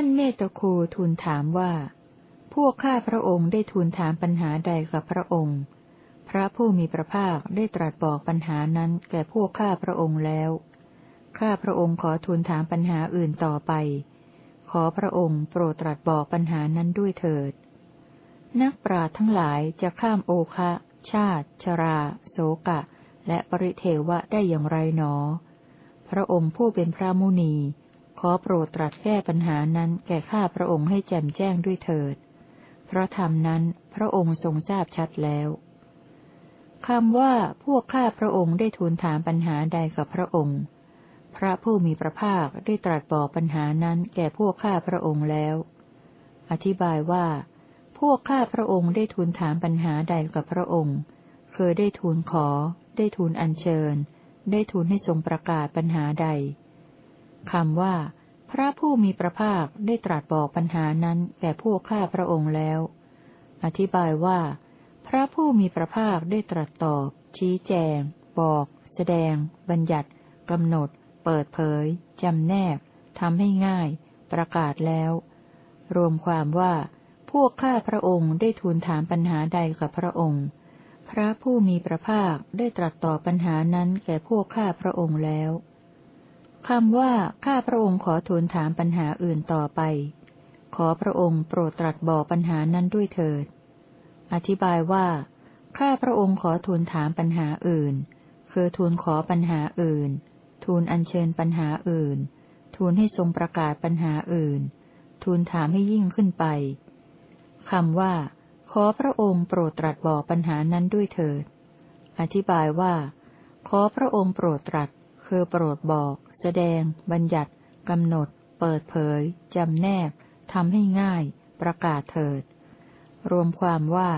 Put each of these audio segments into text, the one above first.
ท่านเมตคูทูลถามว่า พวกข้าพระองค์ได้ทูลถามปัญหาใดกับพระองค์ พระผู้มีพระภาคได้ตรัสบอกปัญหานั้นแก่พวกข้าพระองค์แล้ว ข้าพระองค์ขอทูลถามปัญหาอื่นต่อไป ขอพระองค์โปรดตรัสบอกปัญหานั้นด้วยเถิด นักปราชญ์ทั้งหลายจะข้ามโอคะ ชาติ ชรา โสกะ และปริเทวะได้อย่างไรหนอ พระองค์ผู้เป็นพระมุนี ขอโปรดตรัสแก้ปัญหานั้นแก่ข้าพระองค์ให้แจ่มแจ้งด้วยเถิด เพราะธรรมนั้นพระองค์ทรงทราบชัดแล้วคำว่าพวกข้าพระองค์ได้ทูลถามปัญหาใดกับพระองค์ พระผู้มีพระภาคได้ตรัสบอกปัญหานั้นแก่พวกข้าพระองค์แล้ว อธิบายว่า พวกข้าพระองค์ได้ทูลถามปัญหาใดกับพระองค์เคือได้ทูลขอ ได้ทูลอัญเชิญ ได้ทูลให้ทรงประกาศปัญหาใด คำว่า พระผู้มีพระภาคได้ตรัสบอกปัญหานั้นแก่พวกข้าพระองค์แล้ว อธิบายว่า พระผู้มีพระภาคได้ตรัสตอบ ชี้แจง บอก แสดง บัญญัติกำหนด เปิดเผยจำแนกทำให้ง่าย ประกาศแล้ว รวมความว่า พวกข้าพระองค์ได้ทูลถามปัญหาใดกับพระองค์ พระผู้มีพระภาคได้ตรัสตอบปัญหานั้นแก่พวกข้าพระองค์แล้ว คำว่าข้าพระองค์ขอทูลถามปัญหาอื่นต่อไป ขอพระองค์โปรดตรัสบอกปัญหานั้นด้วยเถิด อธิบายว่า ข้าพระองค์ขอทูลถามปัญหาอื่น คือทูลขอปัญหาอื่น ทูลอัญเชิญปัญหาอื่น ทูลให้ทรงประกาศปัญหาอื่น ทูลถามให้ยิ่งขึ้นไปคำว่า ขอพระองค์โปรดตรัสบอกปัญหานั้นด้วยเถิด อธิบายว่า ขอพระองค์โปรดตรัสคือโปรดบอก แสดง บัญญัติ กำหนด เปิดเผย จำแนก ทำให้ง่าย ประกาศเถิด รวมความว่า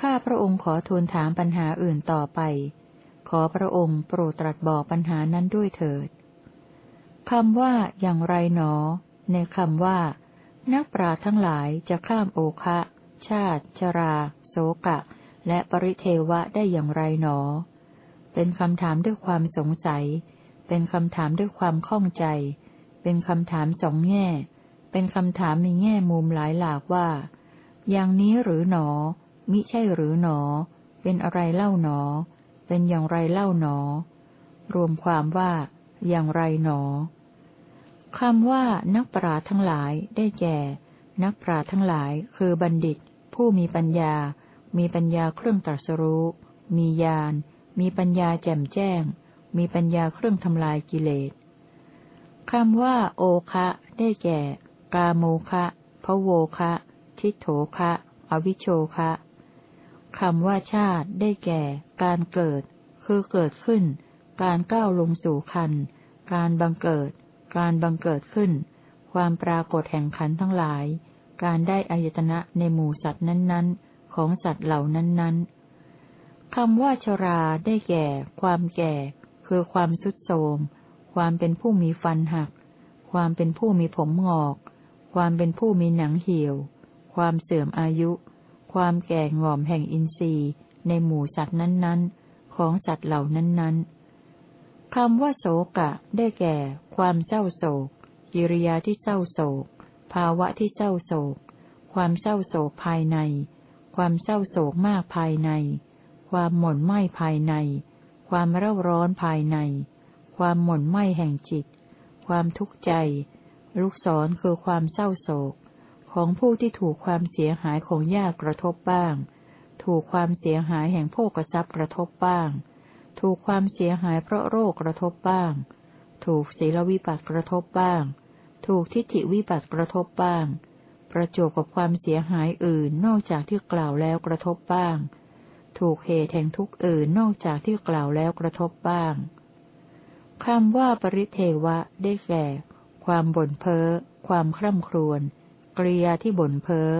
ข้าพระองค์ขอทูลถามปัญหาอื่นต่อไป ขอพระองค์โปรดตรัสบอกปัญหานั้นด้วยเถิดคำว่าอย่างไรหนอ ในคำว่า นักปราทั้งหลายจะข้ามโอคะ ชาติ ชรา โสกะ และปริเทวะได้อย่างไรหนอ เป็นคำถามด้วยความสงสัย เป็นคำถามด้วยความข้องใจ เป็นคำถามสองแง่ เป็นคำถามมีแง่มุมหลายหลากว่า อย่างนี้หรือหนอ มิใช่หรือหนอ เป็นอะไรเล่าหนอ เป็นอย่างไรเล่าหนอ รวมความว่า อย่างไรหนอคำว่านักปราทั้งหลายได้แก่ นักปราทั้งหลายคือบัณฑิต ผู้มีปัญญา มีปัญญาเครื่องตรัสรู้ มีญาณมีปัญญาแจ่มแจ้ง มีปัญญาเครื่องทำลายกิเลสคำว่า โอคะ ได้แก่ กาโมคะพะโวคะ ทิโถคะ อวิโชคะคำว่าชาติ ได้แก่ การเกิด คือเกิดขึ้น การก้าวลงสู่คัน การบังเกิด การบังเกิดขึ้น ความปรากฏแห่งขันทั้งหลาย การได้อายตนะในหมู่สัตว์นั้น ๆ ของสัตว์เหล่านั้น ๆคำว่าชรา ได้แก่ ความแก่ คือความสุดโทมความเป็นผู้มีฟันหัก ความเป็นผู้มีผมงอก ความเป็นผู้มีหนังเหี่ยว ความเสื่อมอายุ ความแก่งอมแห่งอินทรีย์ ในหมู่สัตว์นั้นๆ ของสัตว์เหล่านั้นๆคำว่าโศกะ ได้แก่ ความเศร้าโศกกิริยาที่เศร้าโศก ภาวะที่เศร้าโศก ความเศร้าโศกภายใน ความเศร้าโศกมากภายใน ความหม่นไหม้ภายใน ความเร่าร้อนภายใน ความหม่นไหม้แห่งจิต ความทุกข์ใจ ลูกศรคือความเศร้าโศก ของผู้ที่ถูกความเสียหายของญาติกระทบบ้าง ถูกความเสียหายแห่งโภกทรัพย์กระทบบ้าง ถูกความเสียหายเพราะโรคกระทบบ้าง ถูกศีลวิบัติกระทบบ้าง ถูกทิฏฐิวิบัติกระทบบ้าง ประจบกับความเสียหายอื่นนอกจากที่กล่าวแล้วกระทบบ้าง ถูกเหตุแห่งทุกข์อื่นนอกจากที่กล่าวแล้วกระทบบ้างคำว่าปริเทวะได้แก่ ความบ่นเพ้อ ความคร่ำครวญกริยาที่บ่นเพ้อ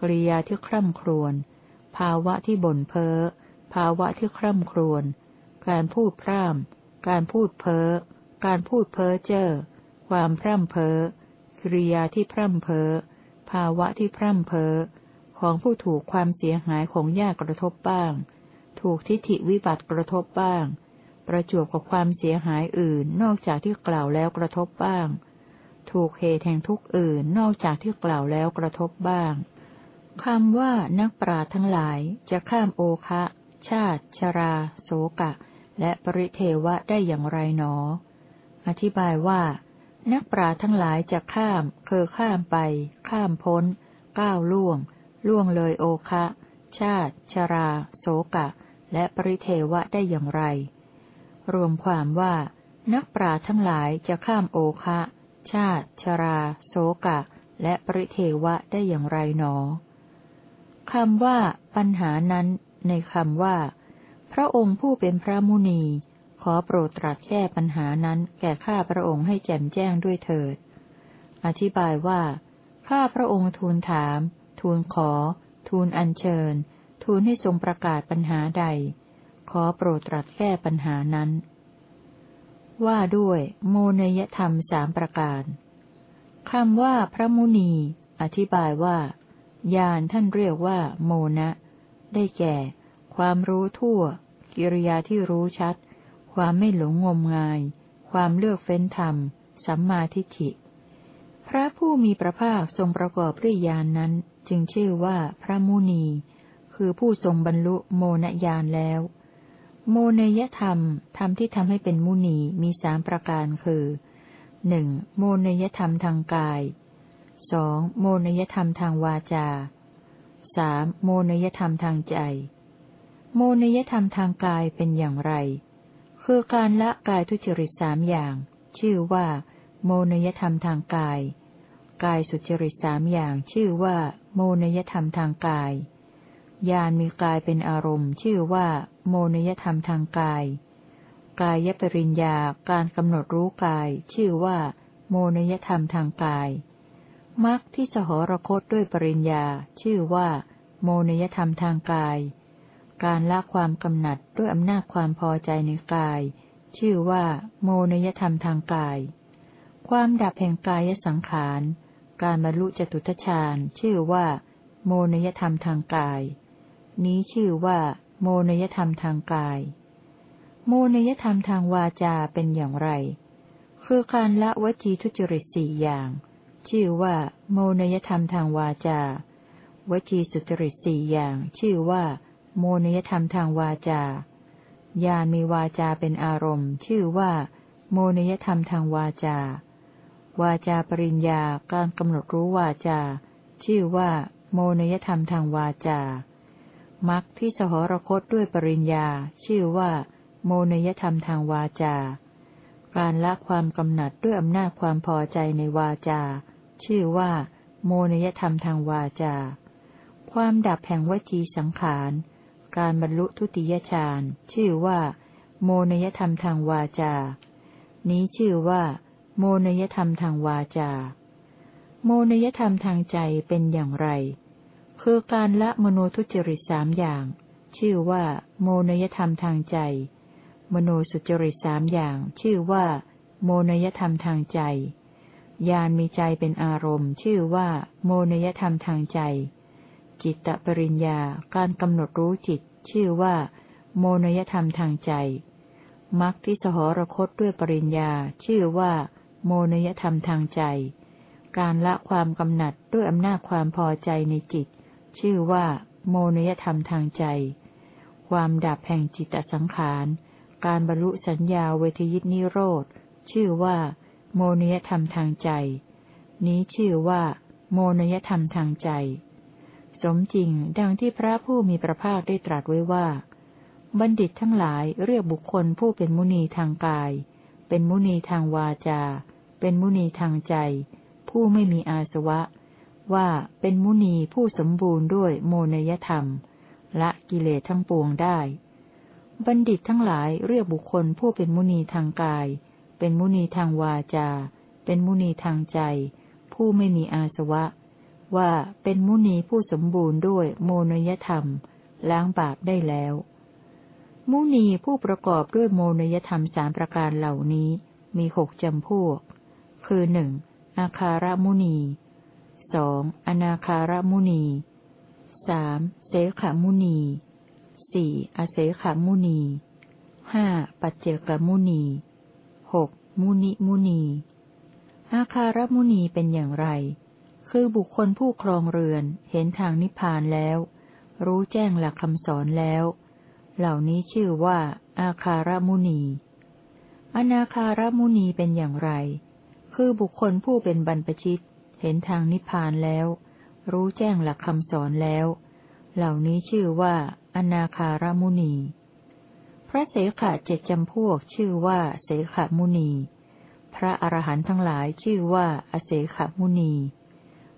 กริยาที่คร่ำครวญภาวะที่บ่นเพ้อ ภาวะที่คร่ำครวญการพูดพร่ำการพูดเพ้อ การพูดเพ้อเจ้อ ความพร่ำเพ้อกริยาที่พร่ำเพ้อ ภาวะที่พร่ำเพ้อ ของผู้ถูกความเสียหายของญาติกระทบบ้าง ถูกทิฏฐิวิบัติกระทบบ้าง ประจวบกับความเสียหายอื่นนอกจากที่กล่าวแล้วกระทบบ้าง ถูกเหตุแห่งทุกข์อื่นนอกจากที่กล่าวแล้วกระทบบ้างคำว่านักปราทั้งหลายจะข้ามโอคะ ชาติ ชรา โสกะ และปริเทวะได้อย่างไรหนอ อธิบายว่า นักปราทั้งหลายจะข้าม คือข้ามไป ข้ามพ้น ก้าวล่วง ล่วงเลยโอคะ ชาติ ชรา โสกะ และปริเทวะได้อย่างไร รวมความว่า นักปราทั้งหลายจะข้ามโอคะ ชาติ ชรา โสกะ และปริเทวะได้อย่างไรหนอคำว่า ปัญหานั้น ในคำว่า พระองค์ผู้เป็นพระมุนี ขอโปรดตรัสแก้ปัญหานั้นแก่ข้าพระองค์ให้แจ่มแจ้งด้วยเถิด อธิบายว่า ข้าพระองค์ทูลถาม ทูลขอ ทูลอัญเชิญ ทูลให้ทรงประกาศปัญหาใด ขอโปรดตรัสแก้ปัญหานั้น ว่าด้วยโมเนยธรรมสามประการคำว่าพระมุนี อธิบายว่า ญาณท่านเรียกว่า โมนะ ได้แก่ ความรู้ทั่ว กิริยาที่รู้ชัด ความไม่หลงงมงาย ความเลือกเฟ้นธรรม สัมมาทิฏฐิ พระผู้มีพระภาคทรงประกอบด้วยญาณนนั้น จึงชื่อว่าพระมุนี คือผู้ทรงบรรลุโมนญาณแล้ว โมเนยธรรม ธรรมที่ทำให้เป็นมุนีมีสามประการคือหนึ่งโมเนยธรรมทางกายสองโมนยธรรมทางวาจาสามโมนยธรรมทางใจ โมนยธรรมทางกายเป็นอย่างไร คือการละกายทุจริตสามอย่าง ชื่อว่า โมนยธรรมทางกาย กายสุจริตสามอย่างชื่อว่า โมนยธรรมทางกาย ญาณมีกายเป็นอารมณ์ ชื่อว่า โมนยธรรมทางกาย กายปริญญาการกำหนดรู้กาย ชื่อว่า โมนยธรรมทางกายมรรคที่สหรคตด้วยปริญญา ชื่อว่า โมนยธรรมทางกาย การละความกำหนัดด้วยอำนาจความพอใจในกาย ชื่อว่า โมนยธรรมทางกาย ความดับแห่งกายสังขาร การบรรลุจตุทชาญชื่อว่า โมนยธรรมทางกาย นี้ชื่อว่า โมนยธรรมทางกาย โมนยธรรมทางวาจาเป็นอย่างไร คือการละวจีทุจริตสี่อย่าง ชื่อว่า โมนยธรรมทางวาจา วจีสุจริตสี่อย่าง ชื่อว่า โมนยธรรมทางวาจาญาณมีวาจาเป็นอารมณ์ ชื่อว่า โมนยธรรมทางวาจา วาจาปริญญาการกำหนดรู้วาจา ชื่อว่า โมนยธรรมทางวาจามักที่สหรคตด้วยปริญญา ชื่อว่า โมนยธรรมทางวาจา การละความกำหนัดด้วยอำนาจความพอใจในวาจา ชื่อว่า โมนยธรรมทางวาจา ความดับแห่งวจีสังขาร การบรรลุทุติยฌาน ชื่อว่า โมนยธรรมทางวาจา นี้ชื่อว่า โมนยธรรมทางวาจา โมนยธรรมทางใจเป็นอย่างไร คือการละมโนทุจริตสามอย่าง ชื่อว่า โมนยธรรมทางใจ มโนสุจริตสามอย่าง ชื่อว่า โมนยธรรมทางใจญาณมีใจเป็นอารมณ์ ชื่อว่า โมนยธรรมทางใจ จิตตปริญญาการกำหนดรู้จิต ชื่อว่า โมนยธรรมทางใจมรรคที่สหรคตด้วยปริญญาชื่อว่า โมนยธรรมทางใจ การละความกำหนัดด้วยอำนาจความพอใจในจิต ชื่อว่า โมนยธรรมทางใจ ความดับแห่งจิตสังขาร การบรรลุสัญญาเวทยิตนิโรธ ชื่อว่า โมนยธรรมทางใจ นี้ชื่อว่า โมนยธรรมทางใจ สมจริงดังที่พระผู้มีพระภาคได้ตรัสไว้ว่า บัณฑิตทั้งหลายเรียกบุคคลผู้เป็นมุนีทางกาย เป็นมุนีทางวาจา เป็นมุนีทางใจ ผู้ไม่มีอาสวะ ว่าเป็นมุนีผู้สมบูรณ์ด้วยโมนยธรรม ละกิเลสทั้งปวงได้ บัณฑิตทั้งหลายเรียกบุคคลผู้เป็นมุนีทางกาย เป็นมุนีทางวาจา เป็นมุนีทางใจ ผู้ไม่มีอาสวะ ว่าเป็นมุนีผู้สมบูรณ์ด้วยโมนยธรรม ล้างบาปได้แล้ว มุนีผู้ประกอบด้วยโมนยธรรมสามประการเหล่านี้ มีหกจำพวก คือหนึ่งอาคารมุนีสองอนาคารมุนีสามเสขมุนีสี่อเสขมุนีห้าปัจเจกมุนีหกมุนิมุนี อาคารมุนีเป็นอย่างไร คือบุคคลผู้ครองเรือนเห็นทางนิพพานแล้ว รู้แจ้งหลักคำสอนแล้ว เหล่านี้ชื่อว่า อาคารมุนี อนาคารมุนีเป็นอย่างไร คือบุคคลผู้เป็นบรรพชิต เห็นทางนิพพานแล้ว รู้แจ้งหลักคำสอนแล้ว เหล่านี้ชื่อว่า อนาคารมุนี พระเสขะเจ็ดจำพวกชื่อว่า เสขมุนี พระอรหันต์ทั้งหลายชื่อว่า อเสขมุนี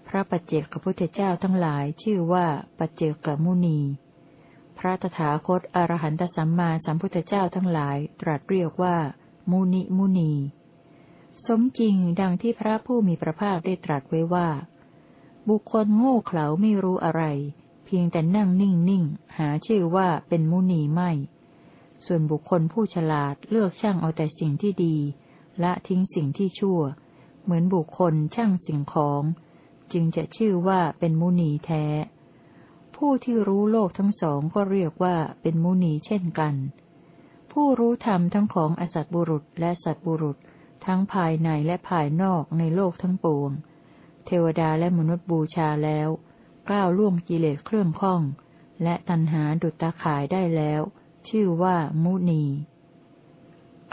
พระปัจเจกพุทธเจ้าทั้งหลายชื่อว่า ปัจเจกมุนี พระตถาคตอรหันตสัมมาสัมพุทธเจ้าทั้งหลาย ตรัสเรียกว่า มุนิมุนี สมจริงดังที่พระผู้มีพระภาคได้ตรัสไว้ว่า บุคคลโง่เขลาไม่รู้อะไร เพียงแต่นั่งนิ่งนิ่งหาชื่อว่าเป็นมุนีไม่ ส่วนบุคคลผู้ฉลาดเลือกช่างเอาแต่สิ่งที่ดี ละทิ้งสิ่งที่ชั่ว เหมือนบุคคลช่างสิ่งของ จึงจะชื่อว่าเป็นมุนีแท้ ผู้ที่รู้โลกทั้งสองก็เรียกว่าเป็นมุนีเช่นกัน ผู้รู้ธรรมทั้งของอสัตบุรุษและสัตบุรุษ ทั้งภายในและภายนอกในโลกทั้งปวง เทวดาและมนุษย์บูชาแล้วก้าวล่วงกิเลสเครื่องข้อง และตัณหาดุจตาข่ายได้แล้ว ชื่อว่ามุนี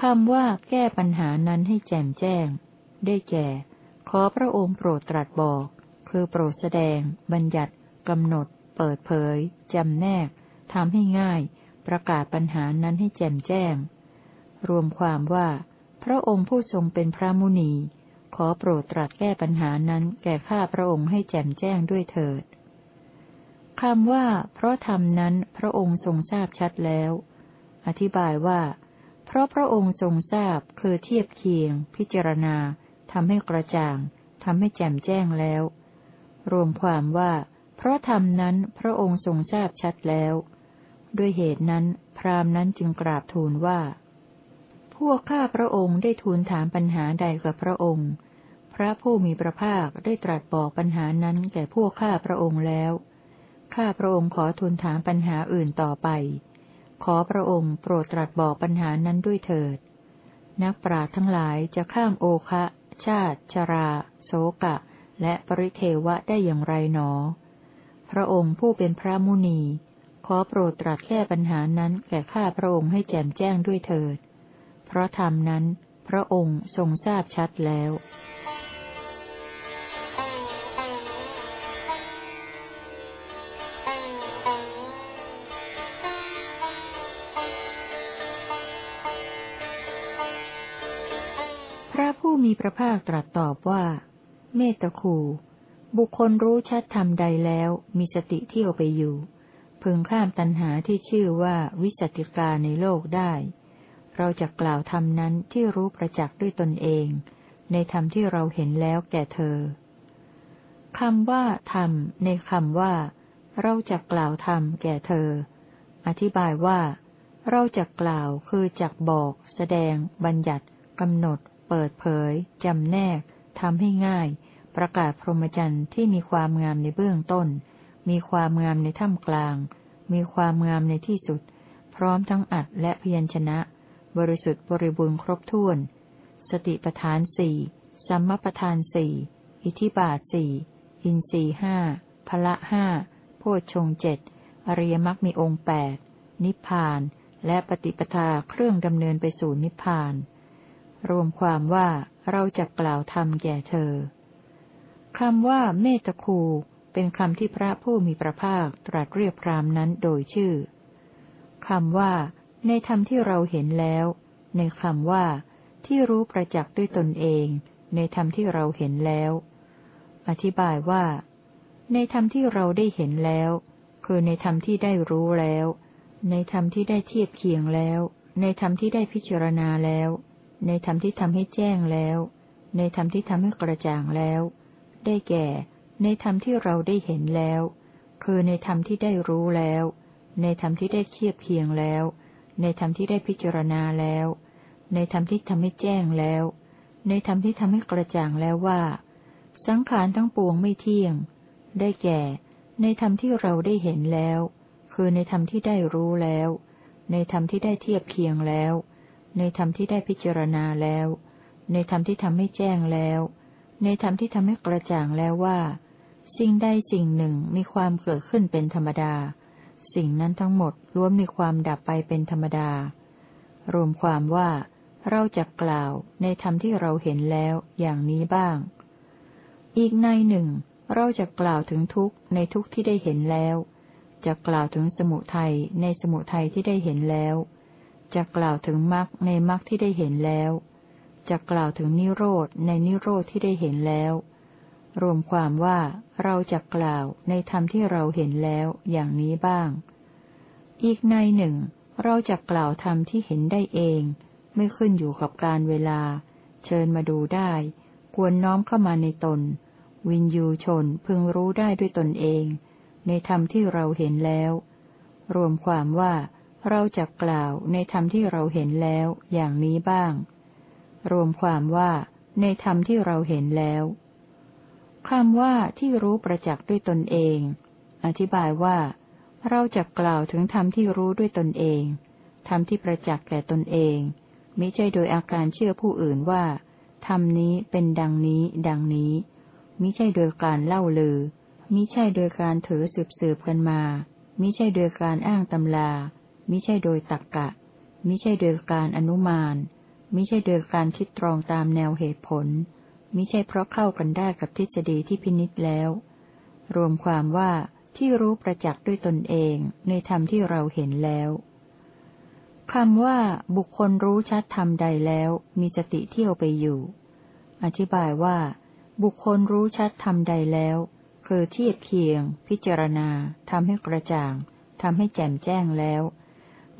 คำว่าแก้ปัญหานั้นให้แจ่มแจ้ง ได้แก่ ขอพระองค์โปรดตรัสบอก คือโปรดแสดง บัญญัติกำหนด เปิดเผย จำแนกทำให้ง่าย ประกาศปัญหานั้นให้แจ่มแจ้ง รวมความว่า พระองค์ผู้ทรงเป็นพระมุนี ขอโปรดตรัสแก้ปัญหานั้นแก่ข้าพระองค์ให้แจ่มแจ้งด้วยเถิดคำว่า เพราะธรรมนั้นพระองค์ทรงทราบชัดแล้ว อธิบายว่า เพราะพระองค์ทรงทราบคือเทียบเคียง พิจารณาทำให้กระจ่างทำให้แจ่มแจ้งแล้ว รวมความว่า พราะธรรมนั้นพระองค์ทรงทราบชัดแล้ว ด้วยเหตุนั้น พราหมณ์นั้นจึงกราบทูลว่า พวกข้าพระองค์ได้ทูลถามปัญหาใดกับพระองค์ พระผู้มีพระภาคได้ตรัสบอกปัญหานั้นแก่พวกข้าพระองค์แล้ว ข้าพระองค์ขอทูลถามปัญหาอื่นต่อไป ขอพระองค์โปรดตรัสบอกปัญหานั้นด้วยเถิด นักปราชญ์ทั้งหลายจะข้ามโอคะ ชาติ ชรา โสกะ และปริเทวะได้อย่างไรหนอ พระองค์ผู้เป็นพระมุนี ขอโปรดตรัสแก้ปัญหานั้นแก่ข้าพระองค์ให้แจ่มแจ้งด้วยเถิด เพราะธรรมนั้น พระองค์ทรงทราบชัดแล้วพระผู้มีพระภาคตรัสตอบว่า เมตคู บุคคลรู้ชัดธรรมใดแล้วมีสติเที่ยวไปอยู่ พึงข้ามตัณหาที่ชื่อว่าวิสติกาในโลกได้ เราจะกล่าวธรรมนั้นที่รู้ประจักษ์ด้วยตนเอง ในธรรมที่เราเห็นแล้วแก่เธอคำว่าธรรมในคำว่า เราจะกล่าวธรรมแก่เธอ อธิบายว่า เราจะกล่าวคือจักบอก แสดง บัญญัติกำหนด เปิดเผยจำแนกทำให้ง่าย ประกาศพรหมจรรย์ที่มีความงามในเบื้องต้น มีความงามในท่ามกลาง มีความงามในที่สุด พร้อมทั้งอัดและพยัญชนะ บริสุทธิ์บริบูรณ์ครบถ้วน สติปทานสี่สัมมปทานสี่อิทิบาทสี่อินสีห้าพละห้าโพชงเจ็ดอริยมรรคมีองค์แปดนิพพาน และปฏิปทาเครื่องดำเนินไปสู่นิพพาน รวมความว่าเราจะกล่าวธรรมแก่เธอ คำว่าเมตคูเป็นคำที่พระผู้มีพระภาคตรัสเรียกพรามนั้นโดยชื่อคำว่า ในธรรมที่เราเห็นแล้ว ในคำว่า ที่รู้ประจักษ์ด้วยตนเอง ในธรรมที่เราเห็นแล้ว อธิบายว่า ในธรรมที่เราได้เห็นแล้ว คือในธรรมที่ได้รู้แล้ว ในธรรมที่ได้เทียบเคียงแล้ว ในธรรมที่ได้พิจารณาแล้ว ในธรรมที่ทำให้แจ้งแล้ว ในธรรมที่ทำให้กระจ่างแล้ว ได้แก่ ในธรรมที่เราได้เห็นแล้ว คือในธรรมที่ได้รู้แล้ว ในธรรมที่ได้เทียบเคียงแล้ว ในธรรมที่ได้พิจารณาแล้ว ในธรรมที่ทำให้แจ้งแล้ว ในธรรมที่ทำให้กระจ่างแล้วว่า สังขารทั้งปวงไม่เที่ยง ได้แก่ ในธรรมที่เราได้เห็นแล้ว คือในธรรมที่ได้รู้แล้ว ในธรรมที่ได้เทียบเคียงแล้ว ในธรรมที่ได้พิจารณาแล้ว ในธรรมที่ทำให้แจ้งแล้ว ในธรรมที่ทำให้กระจ่างแล้วว่า สิ่งใดสิ่งหนึ่งมีความเกิดขึ้นเป็นธรรมดา สิ่งนั้นทั้งหมดล้วนมีความดับไปเป็นธรรมดา รวมความว่าเราจะกล่าวในธรรมที่เราเห็นแล้วอย่างนี้บ้าง อีกในหนึ่ง เราจะกล่าวถึงทุกข์ในทุกข์ที่ได้เห็นแล้ว จะกล่าวถึงสมุทัยในสมุทัยที่ได้เห็นแล้ว จะกล่าวถึงมรรคในมรรคที่ได้เห็นแล้ว จะกล่าวถึงนิโรธในนิโรธที่ได้เห็นแล้ว รวมความว่าเราจะกล่าวในธรรมที่เราเห็นแล้วอย่างนี้บ้าง อีกในหนึ่ง เราจะกล่าวธรรมที่เห็นได้เอง ไม่ขึ้นอยู่กับการเวลา เชิญมาดูได้ ควรน้อมเข้ามาในตน วินยูชนพึงรู้ได้ด้วยตนเอง ในธรรมที่เราเห็นแล้ว รวมความว่าเราจะกล่าวในธรรมที่เราเห็นแล้วอย่างนี้บ้าง รวมความว่าในธรรมที่เราเห็นแล้วคำว่าที่รู้ประจักษ์ด้วยตนเอง อธิบายว่า เราจะกล่าวถึงธรรมที่รู้ด้วยตนเองธรรมที่ประจักษ์แก่ตนเองมิใช่โดยอาการเชื่อผู้อื่นว่าธรรมนี้เป็นดังนี้ ดังนี้มิใช่โดยการเล่าลือมิใช่โดยการถือสืบสืบกันมามิใช่โดยการอ้างตำลามิใช่โดยตักกะมิใช่โดยการอนุมาน มิใช่โดยการคิดตรองตามแนวเหตุผล มิใช่เพราะเข้ากันได้กับทฤษฎีที่พินิษแล้ว รวมความว่าที่รู้ประจักษ์ด้วยตนเองในธรรมที่เราเห็นแล้วคำว่าบุคคลรู้ชัดธรรมใดแล้วมีสติเที่ยวไปอยู่ อธิบายว่า บุคคลรู้ชัดธรรมใดแล้ว คือเทียบเคียง พิจารณาทำให้กระจ่างทำให้แจ่มแจ้งแล้ว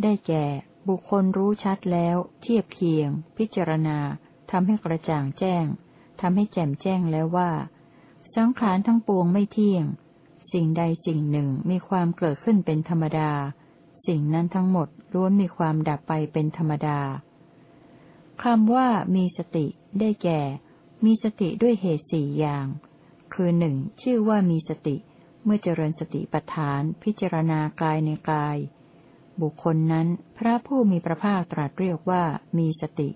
ได้แก่ บุคคลรู้ชัดแล้ว เทียบเคียง พิจารณาทำให้กระจ่างแจ้งทำให้แจ่มแจ้งแล้วว่า สังขารทั้งปวงไม่เที่ยง สิ่งใดสิ่งหนึ่งมีความเกิดขึ้นเป็นธรรมดา สิ่งนั้นทั้งหมดล้วนมีความดับไปเป็นธรรมดาคำว่ามีสติ ได้แก่ มีสติด้วยเหตุสี่อย่าง คือหนึ่งชื่อว่ามีสติ เมื่อเจริญสติปัฏฐาน พิจารณากายในกาย บุคคลนั้น พระผู้มีพระภาคตรัสเรียกว่ามีสติ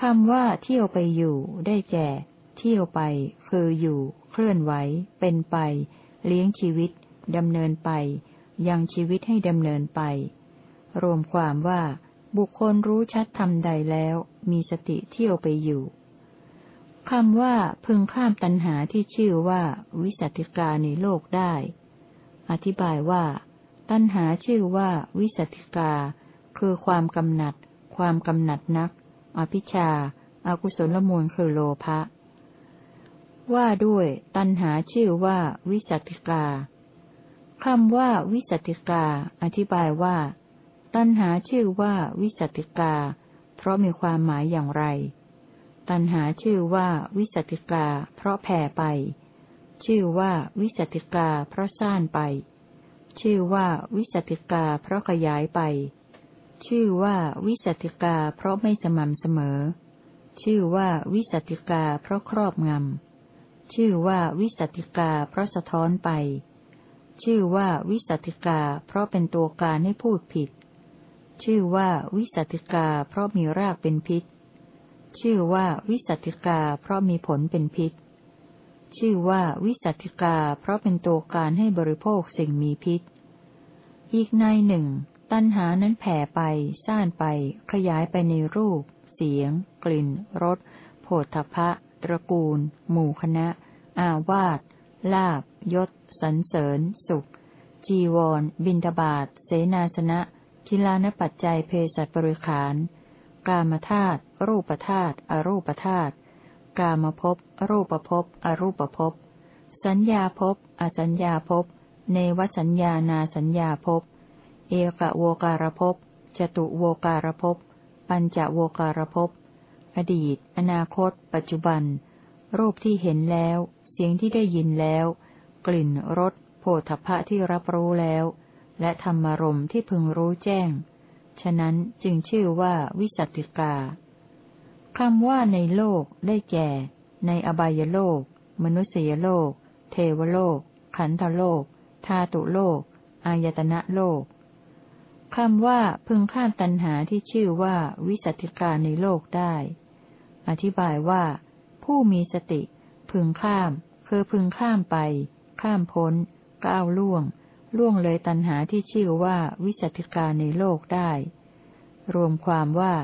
คำว่าเที่ยวไปอยู่ ได้แก่ เที่ยวไป คืออยู่ เคลื่อนไหว เป็นไป เลี้ยงชีวิตดำเนินไป ยังชีวิตให้ดำเนินไป รวมความว่า บุคคลรู้ชัดทำใดแล้ว มีสติเที่ยวไปอยู่คำว่าพึงข้ามตัณหาที่ชื่อว่า วิสัติกาในโลกได้ อธิบายว่า ตัณหาชื่อว่าวิสัตติกา คือความกำหนัด ความกำหนัดนัก อภิชฌาอกุศลมูลคือโลภะ ว่าด้วย ตัณหาชื่อว่าวิสัตติกาคำว่าวิสัตติกา อธิบายว่า ตัณหาชื่อว่าวิสัตติกา เพราะมีความหมายอย่างไร ตัณหาชื่อว่าวิสัตติกา เพราะแผ่ไป ชื่อว่าวิสัตติกา เพราะซ่านไป ชื่อว่าวิสัตติกาเพราะขยายไป ชื่อว่าวิสัตติกาเพราะไม่สม่ำเสมอ ชื่อว่าวิสัตติกาเพราะครอบงำ ชื่อว่าวิสัตติกาเพราะสะท้อนไป ชื่อว่าวิสัตติกาเพราะเป็นตัวการให้พูดผิด ชื่อว่าวิสัตติกาเพราะมีรากเป็นพิษ ชื่อว่าวิสัติกาเพราะมีผลเป็นพิษ ชื่อว่าวิสัติกา เพราะเป็นตัวการให้บริโภคสิ่งมีพิษ อีกในหนึ่ง ตัณหานั้นแผ่ไปซ่านไป ขยายไปในรูป เสียง กลิ่นรสโผฏฐพะตระกูล หมู่คณะ อาวาสลาบยศสรรเสริญ สุข จีวร บินทบาทเสนาสนะกิลานปัจจัยเพศัตบริขาร กามธาตุรูปธาตุอรูปธาตุ กามภพรูปภพ อรูปภพ สัญญาภพ อสัญญาภพ เนวสัญญานาสัญญาภพ เอกโวการภพ จตุโวการภพ ปัญจโวการภพ อดีต อนาคต ปัจจุบัน รูปที่เห็นแล้ว เสียงที่ได้ยินแล้ว กลิ่น รส โผฏฐะที่รับรู้แล้ว และธรรมารมที่พึงรู้แจ้ง ฉะนั้นจึงชื่อว่าวิสัติกา คำว่าในโลกได้แก่ ในอบายโลก มนุษยโลก เทวโลก ขันธโลก ธาตุโลก อายตนะโลกคำว่าพึงข้ามตัณหาที่ชื่อว่าวิสัติกาในโลกได้ อธิบายว่า ผู้มีสติ พึงข้าม คือพึงข้ามไป ข้ามพ้น ก้าวล่วง ล่วงเลยตัณหาที่ชื่อว่าวิสัติกาในโลกได้ รวมความว่า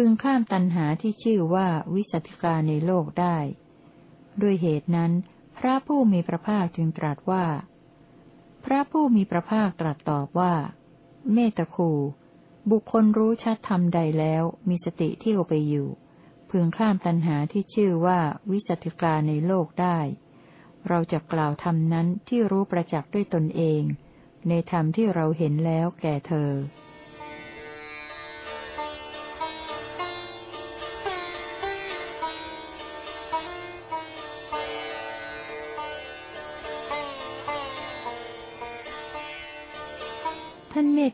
พึงข้ามตัณหาที่ชื่อว่าวิสัติกาในโลกได้ ด้วยเหตุนั้น พระผู้มีพระภาคจึงตรัสว่า พระผู้มีพระภาคตรัสตอบว่า เมตคูบุคคลรู้ชัดธรรมใดแล้วมีสติเที่ยวไปอยู่ พึงข้ามตัณหาที่ชื่อว่าวิสัติกาในโลกได้ เราจะกล่าวธรรมนั้นที่รู้ประจักษ์ด้วยตนเอง ในธรรมที่เราเห็นแล้วแก่เธอ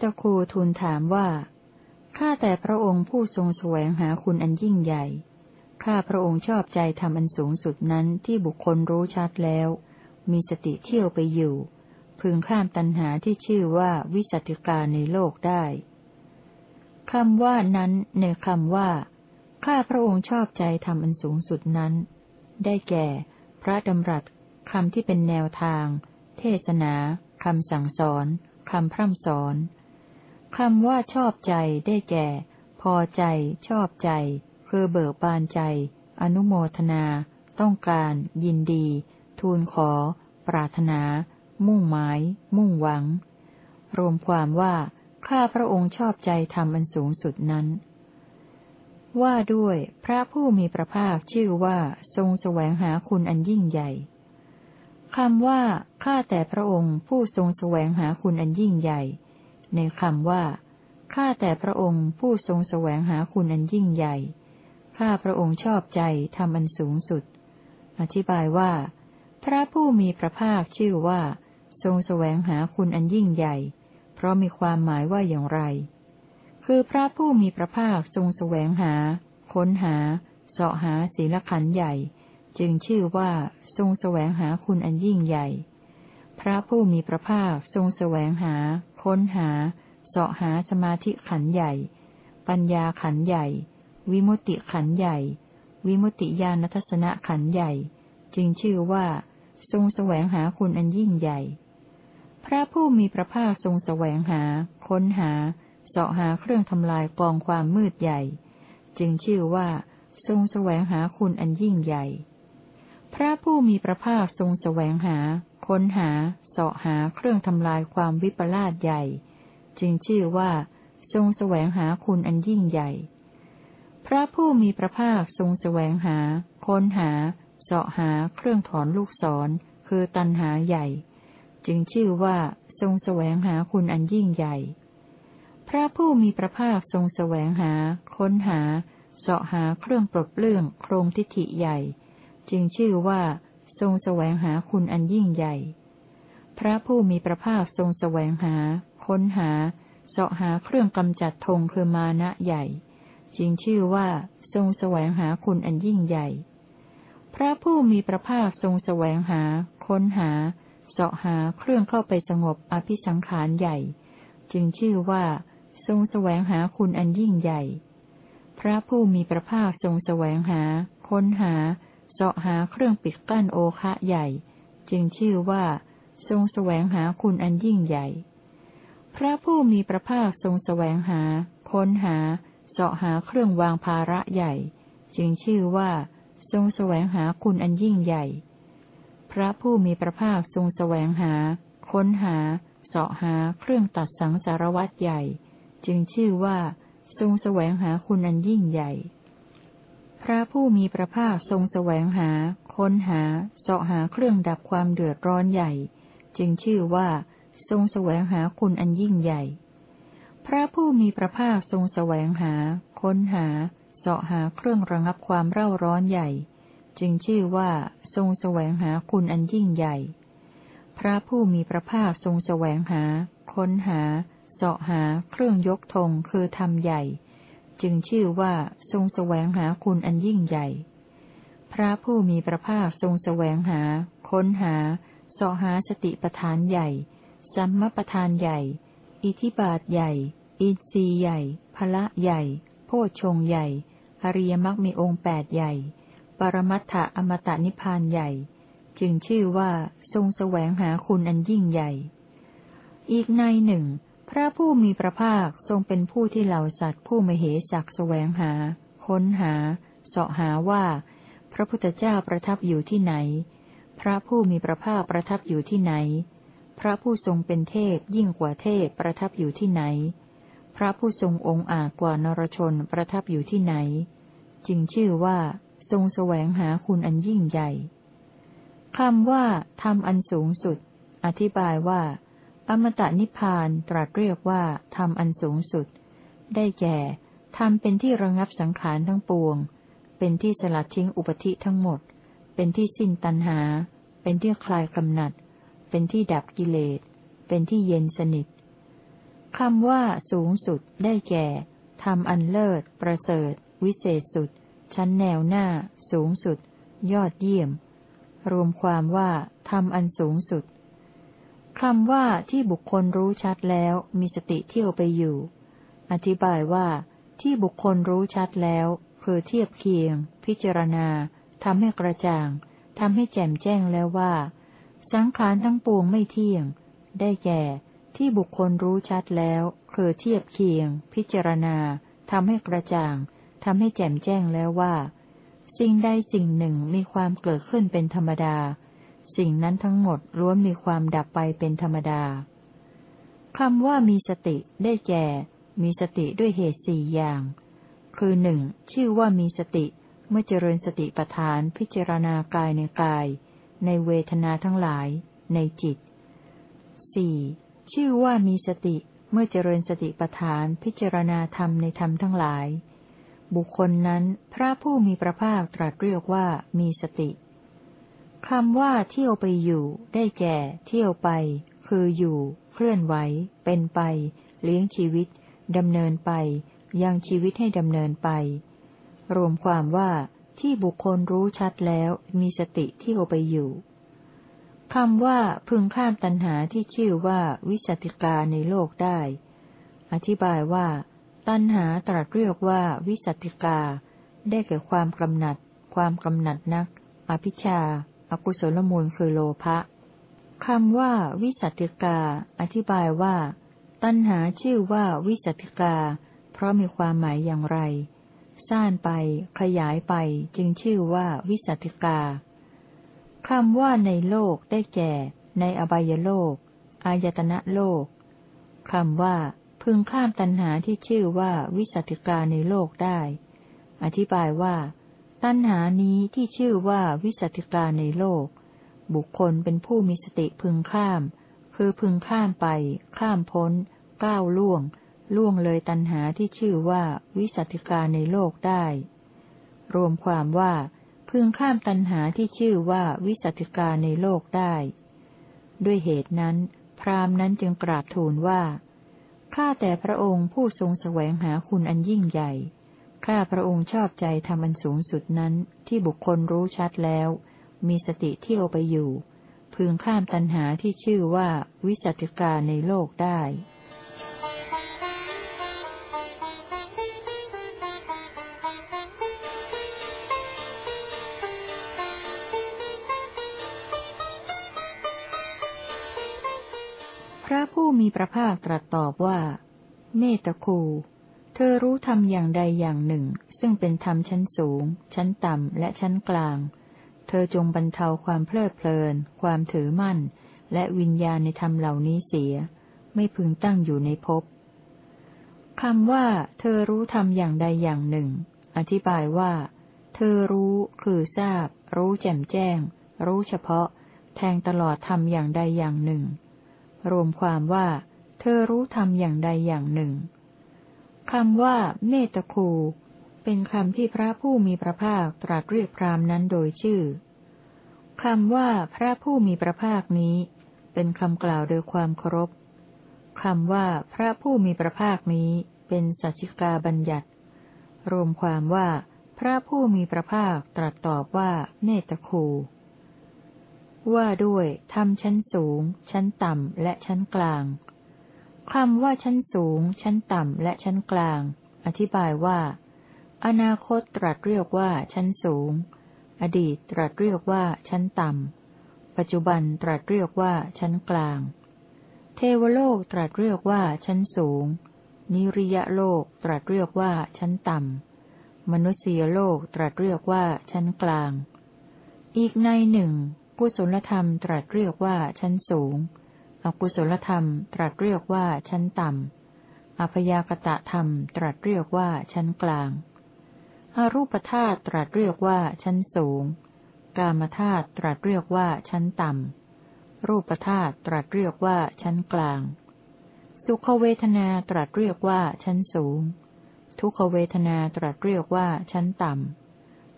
ตคูทูลถามว่า ข้าแต่พระองค์ผู้ทรงแสวงหาคุณอันยิ่งใหญ่ ข้าพระองค์ชอบใจทำอันสูงสุดนั้นที่บุคคลรู้ชัดแล้ว มีสติเที่ยวไปอยู่ พึงข้ามตัณหาที่ชื่อว่าวิสัติการในโลกได้ คำว่านั้นในคำว่า ข้าพระองค์ชอบใจทำอันสูงสุดนั้น ได้แก่ พระดำรัสคำที่เป็นแนวทาง เทศนาคำสั่งสอนคำพร่ำสอน คำว่าชอบใจได้แก่ พอใจ ชอบใจ คือเบิกบานใจ อนุโมทนา ต้องการ ยินดี ทูลขอ ปรารถนา มุ่งหมาย มุ่งหวัง รวมความว่า ข้าพระองค์ชอบใจทำอันสูงสุดนั้น ว่าด้วยพระผู้มีพระภาคชื่อว่าทรงแสวงหาคุณอันยิ่งใหญ่คำว่า ข้าแต่พระองค์ผู้ทรงแสวงหาคุณอันยิ่งใหญ่ ในคำว่า ข้าแต่พระองค์ผู้ทรงแสวงหาคุณอันยิ่งใหญ่ ข้าพระองค์ชอบใจทำอันสูงสุด อธิบายว่า พระผู้มีพระภาคชื่อว่า ทรงแสวงหาคุณอันยิ่งใหญ่ เพราะมีความหมายว่าอย่างไร คือพระผู้มีพระภาคทรงแสวงหา ค้นหาเสาะหาศีลขันใหญ่ จึงชื่อว่าทรงแสวงหาคุณอันยิ่งใหญ่ พระผู้มีพระภาคทรงแสวงหา ค้นหา เสาะหาสมาธิขันใหญ่ ปัญญาขันใหญ่ วิมุตติขันใหญ่ วิมุตติญาณทัศนะขันใหญ่ จึงชื่อว่า ทรงแสวงหาคุณอันยิ่งใหญ่ พระผู้มีพระภาคทรงแสวงหา ค้นหา เสาะหาเครื่องทำลายกองความมืดใหญ่ จึงชื่อว่า ทรงแสวงหาคุณอันยิ่งใหญ่ พระผู้มีพระภาคทรงแสวงหา ค้นหา เสาะหาเครื่องทำลายความวิปลาสใหญ่ จึงชื่อว่า ทรงแสวงหาคุณอันยิ่งใหญ่ พระผู้มีพระภาคทรงแสวงหา ค้นหา เสาะหาเครื่องถอนลูกศร คือตันหาใหญ่ จึงชื่อว่าทรงแสวงหาคุณอันยิ่งใหญ่ พระผู้มีพระภาคทรงแสวงหา ค้นหา เสาะหาเครื่องปลดเปลื้องโครงทิฏฐิใหญ่ จึงชื่อว่า ทรงแสวงหาคุณอันยิ่งใหญ่ พระผู้มีพระภาคทรงแสวงหา ค้นหาเสาะหาเครื่องกำจัดธงคือมานะใหญ่ จึงชื่อว่าทรงแสวงหาคุณอันยิ่งใหญ่ พระผู้มีพระภาคทรงแสวงหา ค้นหาเสาะหาเครื่องเข้าไปสงบอภิสังขารใหญ่ จึงชื่อว่า ทรงแสวงหาคุณอันยิ่งใหญ่ พระผู้มีพระภาคทรงแสวงหา ค้นหาเสาะหาเครื่องปิดกั้นโอคะใหญ่ จึงชื่อว่า ทรงแสวงหาคุณอันยิ่งใหญ่ พระผู้มีพระภาคทรงแสวงหา ค้นหา เสาะหาเครื่องวางภาระใหญ่ จึงชื่อว่า ทรงแสวงหาคุณอันยิ่งใหญ่ พระผู้มีพระภาคทรงแสวงหา ค้นหา เสาะหาเครื่องตัดสังสารวัตใหญ่ จึงชื่อว่า ทรงแสวงหาคุณอันยิ่งใหญ่พระผู้มีพระภาคทรงแสวงหา ค้นหา เสาะหาเครื่องดับความเดือดร้อนใหญ่ จึงชื่อว่า ทรงแสวงหาคุณอันยิ่งใหญ่ พระผู้มีพระภาคทรงแสวงหา ค้นหาเสาะหาเครื่องระงับความเร่าร้อนใหญ่ จึงชื่อว่า ทรงแสวงหาคุณอันยิ่งใหญ่ พระผู้มีพระภาคทรงแสวงหา ค้นหาเสาะหา เครื่องยกธงคือธรรมใหญ่ จึงชื่อว่าทรงแสวงหาคุณอันยิ่งใหญ่ พระผู้มีพระภาคทรงแสวงหา ค้นหา สหาสติปทานใหญ่ สัมมปทานใหญ่ อิทิบาทใหญ่ อินทรีย์ใหญ่พละใหญ่ โพชงใหญ่ อริยมรรคมีองค์แปดใหญ่ ปรมัตถะอมตะนิพพานใหญ่ จึงชื่อว่าทรงแสวงหาคุณอันยิ่งใหญ่ อีกในหนึ่ง พระผู้มีพระภาคทรงเป็นผู้ที่เหล่าสัตว์ผู้มเหสักแสวงหา ค้นหา เสาะหาว่า พระพุทธเจ้าประทับอยู่ที่ไหน พระผู้มีพระภาคประทับอยู่ที่ไหน พระผู้ทรงเป็นเทพยิ่งกว่าเทพประทับอยู่ที่ไหน พระผู้ทรงองค์อาจกว่านรชนประทับอยู่ที่ไหน จึงชื่อว่า ทรงแสวงหาคุณอันยิ่งใหญ่คำว่าทำอันสูงสุด อธิบายว่า อมตะนิพพานตรัสเรียกว่าทำอันสูงสุด ได้แก่ทำเป็นที่ระงับสังขารทั้งปวง เป็นที่สลัดทิ้งอุปธิทั้งหมด เป็นที่สิ้นตัณหา เป็นที่คลายกำหนัด เป็นที่ดับกิเลส เป็นที่เย็นสนิทคำว่าสูงสุดได้แก่ทำอันเลิศ ประเสริฐ วิเศษสุด ชั้นแนวหน้า สูงสุด ยอดเยี่ยม รวมความว่าทำอันสูงสุดคำว่าที่บุคคลรู้ชัดแล้วมีสติเที่ยวไปอยู่ อธิบายว่าที่บุคคลรู้ชัดแล้วคือเทียบเคียง พิจารณาทำให้กระจ่าง ทำให้แจ่มแจ้งแล้วว่า สังขารทั้งปวงไม่เที่ยง ได้แก่ ที่บุคคลรู้ชัดแล้ว คือเทียบเคียง พิจารณาทำให้กระจ่างทำให้แจ่มแจ้งแล้วว่า สิ่งใดสิ่งหนึ่งมีความเกิดขึ้นเป็นธรรมดา สิ่งนั้นทั้งหมดล้วนมีความดับไปเป็นธรรมดาคำว่ามีสติได้แก่ มีสติด้วยเหตุสี่อย่าง คือหนึ่งชื่อว่ามีสติ เมื่อเจริญสติปัฏฐานพิจารณากายในกาย ในเวทนาทั้งหลาย ในจิตสี่ชื่อว่ามีสติเมื่อเจริญสติปัฏฐานพิจารณาธรรมในธรรมทั้งหลาย บุคคลนั้นพระผู้มีพระภาคตรัสเรียกว่ามีสติคำว่าเที่ยวไปอยู่ ได้แก่ เที่ยวไป คืออยู่ เคลื่อนไหว เป็นไป เลี้ยงชีวิตดำเนินไป ยังชีวิตให้ดำเนินไป รวมความว่าที่บุคคลรู้ชัดแล้วมีสติเที่ยวไปอยู่คำว่าพึงข้ามตัณหาที่ชื่อว่าวิสติกาในโลกได้ อธิบายว่า ตัณหาตรัสเรียกว่าวิสัติกา ได้แก่ความกำหนัด ความกำหนัดนัก อภิชาอากุศลมูลคือโลภะคำว่าวิสัติกา อธิบายว่า ตัณหาชื่อว่าวิสัติกา เพราะมีความหมายอย่างไร ซ่านไป ขยายไปจึงชื่อว่าวิสัติกาคำว่าในโลกได้แก่ ในอบายโลก อายตนะโลกคำว่า พึงข้ามตัณหาที่ชื่อว่าวิสัติกาในโลกได้ อธิบายว่า ตัณหานี้ที่ชื่อว่าวิสัติกาในโลก บุคคลเป็นผู้มีสติพึงข้าม คือพึงข้ามไป ข้ามพ้น ก้าวล่วง ล่วงเลยตัณหาที่ชื่อว่าวิสัติกาในโลกได้ รวมความว่าพึงข้ามตัณหาที่ชื่อว่าวิสัติกาในโลกได้ ด้วยเหตุนั้น พรามนั้นจึงกราบทูลว่า ข้าแต่พระองค์ผู้ทรงแสวงหาคุณอันยิ่งใหญ่ ข้าพระองค์ชอบใจทำอันสูงสุดนั้นที่บุคคลรู้ชัดแล้ว มีสติเที่ยวไปอยู่ พึงข้ามตัณหาที่ชื่อว่าวิจัติกาในโลกได้ ผู้มีพระภาคตรัสตอบว่าเมตคู เธอรู้ธรรมอย่างใดอย่างหนึ่ง ซึ่งเป็นธรรมชั้นสูง ชั้นต่ำ และชั้นกลาง เธอจงบรรเทาความเพลิดเพลิน ความถือมั่น และวิญญาณในธรรมเหล่านี้เสีย ไม่พึงตั้งอยู่ในภพคำว่า เธอรู้ธรรมอย่างใดอย่างหนึ่ง อธิบายว่า เธอรู้คือทราบ รู้แจ่มแจ้ง รู้เฉพาะ แทงตลอดธรรมอย่างใดอย่างหนึ่ง รวมความว่า เธอรู้ธรรมอย่างใดอย่างหนึ่งคำว่า เมตคู เป็นคำที่พระผู้มีพระภาคตรัสเรียกพรามนั้นโดยชื่อคำว่าพระผู้มีพระภาคนี้ เป็นคำกล่าวโดยความเคารพคำว่าพระผู้มีพระภาคนี้เป็นสัจจิกาบัญญัติ รวมความว่า พระผู้มีพระภาคตรัสตอบว่าเมตคู ว่าด้วยธรรมชั้นสูง ชั้นต่ำ และชั้นกลางคำว่าชั้นสูง ชั้นต่ำ และชั้นกลาง อธิบายว่า อนาคตตรัสเรียกว่าชั้นสูง อดีตตรัสเรียกว่าชั้นต่ำ ปัจจุบันตรัสเรียกว่าชั้นกลาง เทวโลกตรัสเรียกว่าชั้นสูง นิริยโลกตรัสเรียกว่าชั้นต่ำ มนุษยโลกตรัสเรียกว่าชั้นกลาง อีกในหนึ่ง กุศลธรรมตรัสเรียกว่าชั้นสูง อกุศลธรรมตรัสเรียกว่าชั้นต่ำอพยากตะธรรมตรัสเรียกว่าชั้นกลาง อรูปธาตุตรัสเรียกว่าชั้นสูง กามธาตุตรัสเรียกว่าชั้นต่ำ รูปธาตุตรัสเรียกว่าชั้นกลาง สุขเวทนาตรัสเรียกว่าชั้นสูง ทุกขเวทนาตรัสเรียกว่าชั้นต่ำ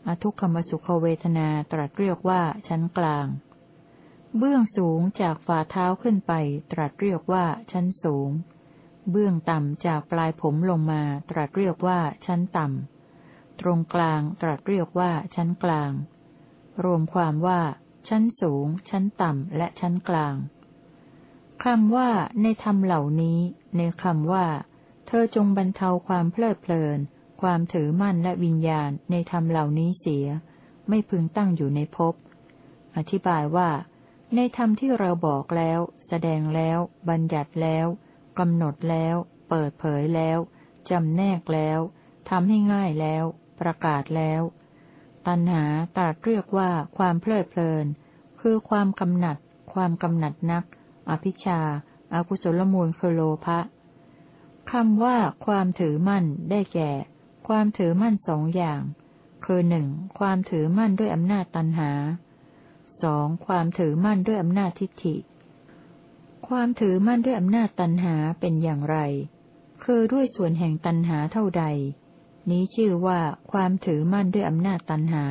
อทุกขมสุขเวทนาตรัสเรียกว่าชั้นกลาง เบื้องสูงจากฝ่าเท้าขึ้นไป ตรัสเรียกว่าชั้นสูง เบื้องต่ำจากปลายผมลงมา ตรัสเรียกว่าชั้นต่ำ ตรงกลางตรัสเรียกว่าชั้นกลาง รวมความว่า ชั้นสูง ชั้นต่ำ และชั้นกลางคำว่าในธรรมเหล่านี้ ในคำว่า เธอจงบรรเทาความเพลิดเพลิน ความถือมั่นและวิญญาณในธรรมเหล่านี้เสีย ไม่พึงตั้งอยู่ในภพ อธิบายว่า ในธรรมที่เราบอกแล้ว แสดงแล้ว บัญญัติแล้วกำหนดแล้ว เปิดเผยแล้วจำแนกแล้วทำให้ง่ายแล้ว ประกาศแล้ว ตัณหาตรัสเรียกว่าความเพลิดเพลิน คือความกำหนัด ความกำหนัดนัก อภิชาอากุศลมูลคือโลภะคำว่าความถือมั่นได้แก่ ความถือมั่นสองอย่าง คือหนึ่งความถือมั่นด้วยอำนาจตัณหาสองความถือมั่นด้วยอำนาจทิฏฐิ ความถือมั่นด้วยอำนาจตัณหาเป็นอย่างไร คือด้วยส่วนแห่งตัณหาเท่าใด นี้ชื่อว่าความถือมั่นด้วยอำนาจตันหา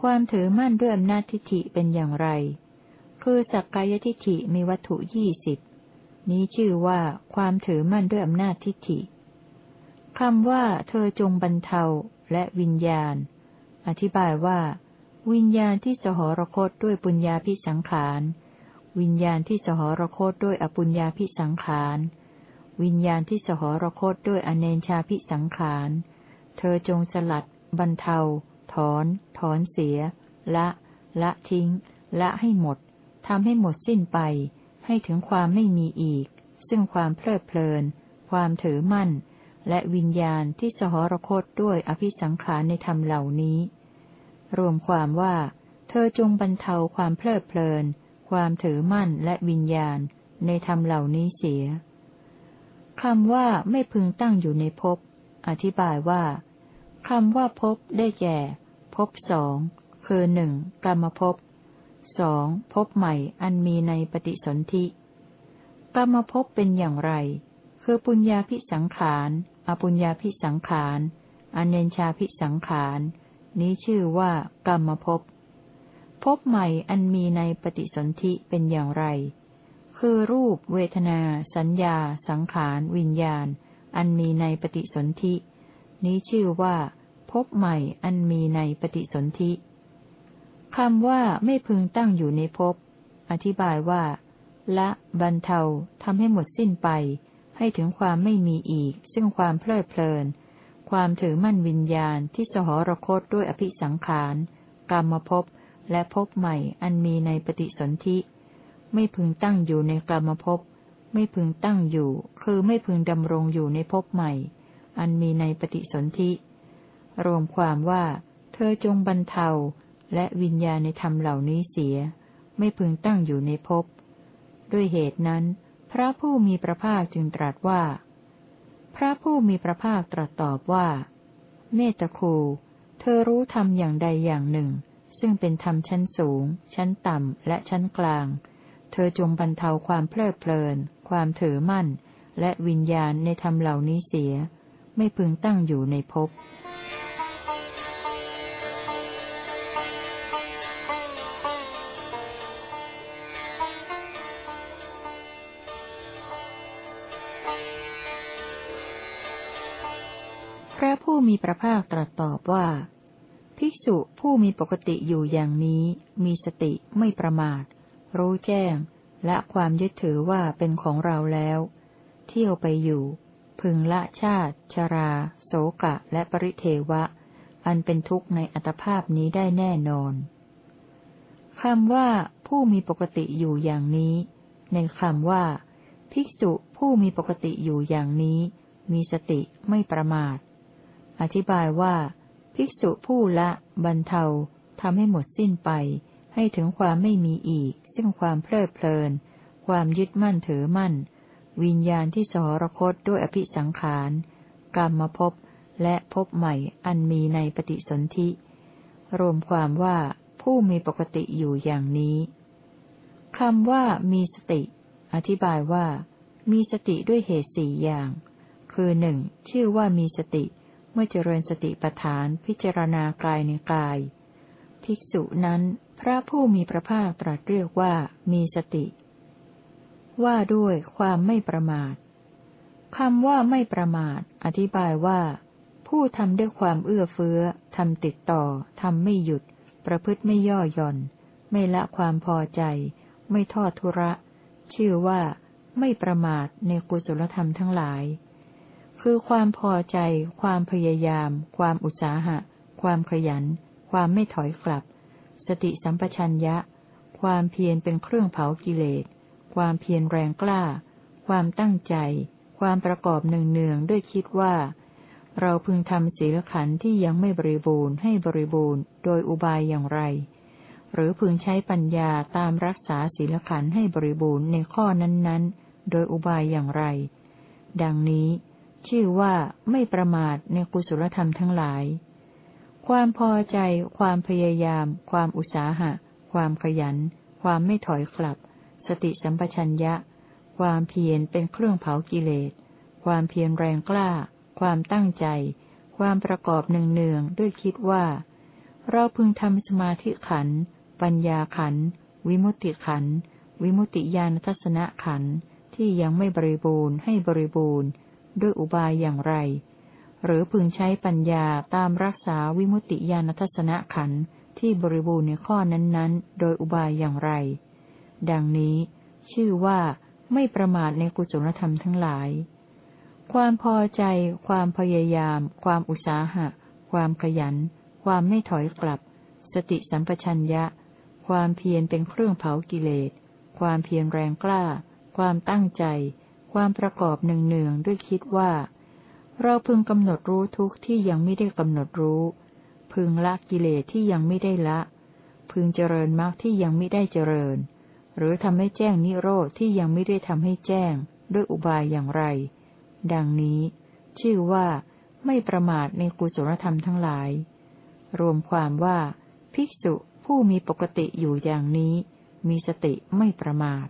ความถือมั่นด้วยอำนาจทิฏฐิเป็นอย่างไร คือสักกายทิฏฐิมีวัตถุยี่สิบนี้ชื่อว่าความถือมั่นด้วยอำนาจทิฏฐิ คำว่าเธอจงบรรเทาและวิญญาณ อธิบายว่า วิญญาณที่สหรคตด้วยปุญญาพิสังขาร วิญญาณที่สหรคตด้วยอปุญญาพิสังขาร วิญญาณที่สหรคตด้วยอเนนชาพิสังขาร เธอจงสลัด บรรเทา ถอน ถอนเสีย ละ ละทิ้ง ละให้หมดทำให้หมดสิ้นไป ให้ถึงความไม่มีอีก ซึ่งความเพลิดเพลิน ความถือมั่น และวิญญาณที่สหรคตด้วยอภิสังขารในธรรมเหล่านี้ รวมความว่า เธอจงบรรเทาความเพลิดเพลิน ความถือมั่นและวิญญาณในธรรมเหล่านี้เสียคำว่าไม่พึงตั้งอยู่ในภพ อธิบายว่าคำว่าภพได้แก่ภพสองคือหนึ่งกรรมภพสองภพใหม่อันมีในปฏิสนธิกรรมภพเป็นอย่างไร คือปุญญาพิสังขาร อปุญญาพิสังขารอเนญชาพิสังขาร นี้ชื่อว่ากรรมภพ ภพใหม่อันมีในปฏิสนธิเป็นอย่างไร คือรูปเวทนา สัญญา สังขาร วิญญาณ อันมีในปฏิสนธิ นี้ชื่อว่าภพใหม่อันมีในปฏิสนธิคำว่าไม่พึงตั้งอยู่ในภพ อธิบายว่า ละ บรรเทาทำให้หมดสิ้นไป ให้ถึงความไม่มีอีก ซึ่งความเพลิดเพลิน ความถือมั่นวิญญาณที่สหรคตด้วยอภิสังขารกรรมภพและภพใหม่อันมีในปฏิสนธิ ไม่พึงตั้งอยู่ในกรรมภพไม่พึงตั้งอยู่ คือไม่พึงดำรงอยู่ในภพใหม่ อันมีในปฏิสนธิ รวมความว่า เธอจงบรรเทา และวิญญาณในธรรมเหล่านี้เสีย ไม่พึงตั้งอยู่ในภพด้วยเหตุนั้น พระผู้มีพระภาคจึงตรัสว่า พระผู้มีพระภาคตรัสตอบว่าเมตคู เธอรู้ธรรมอย่างใดอย่างหนึ่ง ซึ่งเป็นธรรมชั้นสูง ชั้นต่ำ และชั้นกลาง เธอจงบรรเทาความเพลิดเพลิน ความถือมั่น และวิญญาณในธรรมเหล่านี้เสีย ไม่พึงตั้งอยู่ในภพ ผู้มีพระภาคตรัสตอบว่า ภิกษุผู้มีปกติอยู่อย่างนี้ มีสติไม่ประมาท รู้แจ้ง และความยึดถือว่าเป็นของเราแล้ว เที่ยวไปอยู่ พึงละชาติ ชรา โสกะ และปริเทวะ อันเป็นทุกข์ในอัตภาพนี้ได้แน่นอนคำว่าผู้มีปกติอยู่อย่างนี้ ในคำว่า ภิกษุผู้มีปกติอยู่อย่างนี้ มีสติไม่ประมาท อธิบายว่า ภิกษุผู้ละบรรเทาทำให้หมดสิ้นไป ให้ถึงความไม่มีอีก ซึ่งความเพลิดเพลิน ความยึดมั่นถือมั่น วิญญาณที่สหรคตด้วยอภิสังขารกรรมภพและภพใหม่อันมีในปฏิสนธิ รวมความว่าผู้มีปกติอยู่อย่างนี้คำว่ามีสติ อธิบายว่า มีสติด้วยเหตุสี่อย่าง คือหนึ่งชื่อว่ามีสติ เมื่อเจริญสติปัฏฐานพิจารณากายในกาย ภิกษุนั้น พระผู้มีพระภาคตรัสเรียกว่ามีสติ ว่าด้วยความไม่ประมาทคำว่าไม่ประมาท อธิบายว่า ผู้ทำด้วยความเอื้อเฟื้อทำติดต่อทำไม่หยุด ประพฤติไม่ย่อหย่อน ไม่ละความพอใจ ไม่ทอดทุระ ชื่อว่า ไม่ประมาทในกุศลธรรมทั้งหลาย คือความพอใจ ความพยายาม ความอุตสาหะ ความขยัน ความไม่ถอยกลับ สติสัมปชัญญะ ความเพียรเป็นเครื่องเผากิเลส ความเพียรแรงกล้า ความตั้งใจ ความประกอบเนืองๆด้วยคิดว่า เราพึงทำศีลขันธ์ที่ยังไม่บริบูรณ์ให้บริบูรณ์ โดยอุบายอย่างไร หรือพึงใช้ปัญญาตามรักษาศีลขันธ์ให้บริบูรณ์ในข้อนั้นๆ โดยอุบายอย่างไร ดังนี้ ชื่อว่าไม่ประมาทในกุศลธรรมทั้งหลาย ความพอใจ ความพยายาม ความอุตสาหะ ความขยัน ความไม่ถอยกลับ สติสัมปชัญญะ ความเพียรเป็นเครื่องเผากิเลส ความเพียรแรงกล้า ความตั้งใจ ความประกอบเนืองๆด้วยคิดว่า เราพึงทำสมาธิขัน ปัญญาขัน วิมุตติขัน วิมุตติญาณทัศนะขันที่ยังไม่บริบูรณ์ให้บริบูรณ์ ด้วยอุบายอย่างไร หรือพึงใช้ปัญญาตามรักษาวิมุตติญาณทัศนะขันที่บริบูรณ์ในข้อนั้นๆ โดยอุบายอย่างไร ดังนี้ ชื่อว่าไม่ประมาทในกุศลธรรมทั้งหลาย ความพอใจ ความพยายาม ความอุตสาหะ ความขยัน ความไม่ถอยกลับ สติสัมปชัญญะ ความเพียรเป็นเครื่องเผากิเลส ความเพียรแรงกล้า ความตั้งใจ ความประกอบหนึ่งเนืองด้วยคิดว่า เราพึงกำหนดรู้ทุกที่ยังไม่ได้กำหนดรู้ พึงละกิเลสที่ยังไม่ได้ละ พึงเจริญมรรคที่ยังไม่ได้เจริญ หรือทำให้แจ้งนิโรธที่ยังไม่ได้ทำให้แจ้ง ด้วยอุบายอย่างไร ดังนี้ ชื่อว่าไม่ประมาทในกุศลธรรมทั้งหลาย รวมความว่า ภิกษุผู้มีปกติอยู่อย่างนี้ มีสติไม่ประมาท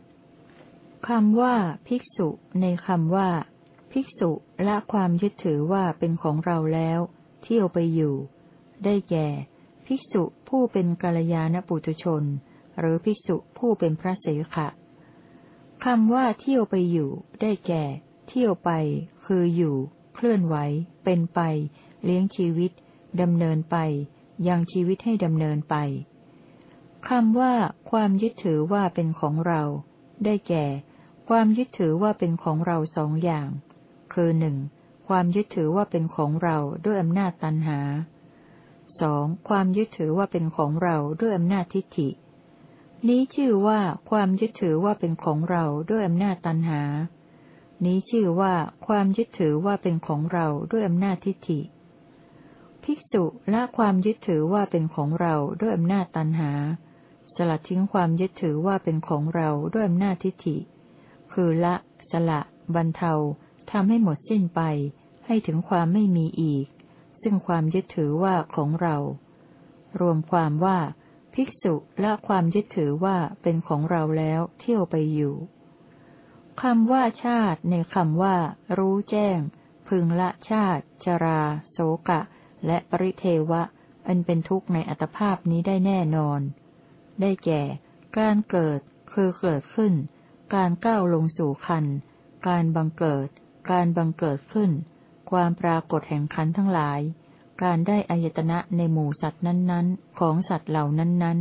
คำว่า ภิกษุ ในคำว่า ภิกษุละความยึดถือว่าเป็นของเราแล้ว เที่ยวไปอยู่ ได้แก่ ภิกษุผู้เป็นกาลยานปุตุชน หรือภิกษุผู้เป็นพระเสขะคำว่าเที่ยวไปอยู่ ได้แก่ เที่ยวไป คืออยู่ เคลื่อนไหว เป็นไป เลี้ยงชีวิตดำเนินไป ยังชีวิตให้ดำเนินไปคำว่า ความยึดถือว่าเป็นของเรา ได้แก่ ความยึดถือว่าเป็นของเราสองอย่าง คือหนึ่งความยึดถือว่าเป็นของเราด้วยอำนาจตันหาสองความยึดถือว่าเป็นของเราด้วยอำนาจทิฏฐิ นี้ชื่อว่าความยึดถือว่าเป็นของเราด้วยอำนาจตันหา นี้ชื่อว่าความยึดถือว่าเป็นของเราด้วยอำนาจทิฏฐิ ภิกษุละความยึดถือว่าเป็นของเราด้วยอำนาจตันหา สลัดทิ้งความยึดถือว่าเป็นของเราด้วยอำนาจทิฏฐิ คือละ สละ บรรเทาทำให้หมดสิ้นไป ให้ถึงความไม่มีอีก ซึ่งความยึดถือว่าของเรา รวมความว่า ภิกษุละความยึดถือว่าเป็นของเราแล้วเที่ยวไปอยู่คำว่าชาติในคำว่า รู้แจ้ง พึงละชาติ ชรา โสกะ และปริเทวะ อันเป็นทุกข์ในอัตภาพนี้ได้แน่นอน ได้แก่ การเกิดคือเกิดขึ้น การก้าวลงสู่คัน การบังเกิด การบังเกิดขึ้น ความปรากฏแห่งขันทั้งหลาย การได้อายตนะในหมู่สัตว์นั้นๆ ของสัตว์เหล่านั้น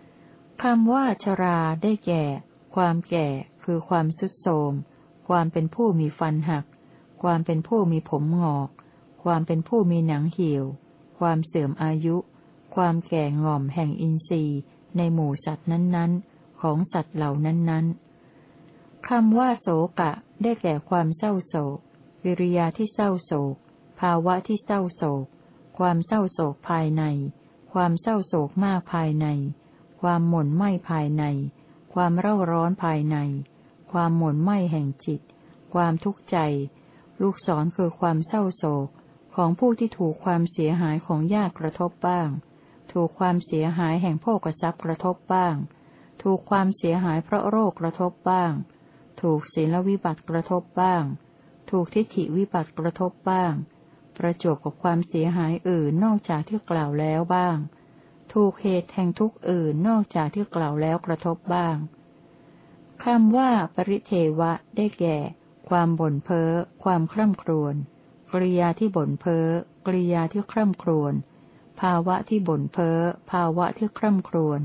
ๆคำว่าชราได้แก่ ความแก่ คือความสุดโทมความเป็นผู้มีฟันหัก ความเป็นผู้มีผมงอก ความเป็นผู้มีหนังเหี่ยวคความเสื่อมอายุ ความแก่ง่อมแห่งอินทรีย์ในหมู่สัตว์นั้นๆ ของสัตว์เหล่านั้นๆ คำว่าโศกะ ได้แก่ความเศร้าโศกวิริยาที่เศร้าโศก ภาวะที่เศร้าโศก ความเศร้าโศกภายใน ความเศร้าโศกมากภายใน ความหม่นไหมภายใน ความเร่าร้อนภายใน ความหม่นไหมแห่งจิต ความทุกข์ใจ ลูกศรคือความเศร้าโศก ของผู้ที่ถูกความเสียหายของญาติกระทบบ้าง ถูกความเสียหายแห่งโภกทรัพย์กระทบบ้าง ถูกความเสียหายเพราะโรคกระทบบ้าง ถูกศีลวิบัติกระทบบ้าง ถูกทิฏฐิวิบัติกระทบบ้าง ประจบกับความเสียหายอื่นนอกจากที่กล่าวแล้วบ้าง ถูกเหตุแห่งทุกข์อื่นนอกจากที่กล่าวแล้วกระทบบ้างคำว่าปริเทวะได้แก่ ความบ่นเพ้อ ความคร่ำครวญกริยาที่บ่นเพ้อกริยาที่คร่ำครวญภาวะที่บ่นเพ้อ ภาวะที่คร่ำครวญ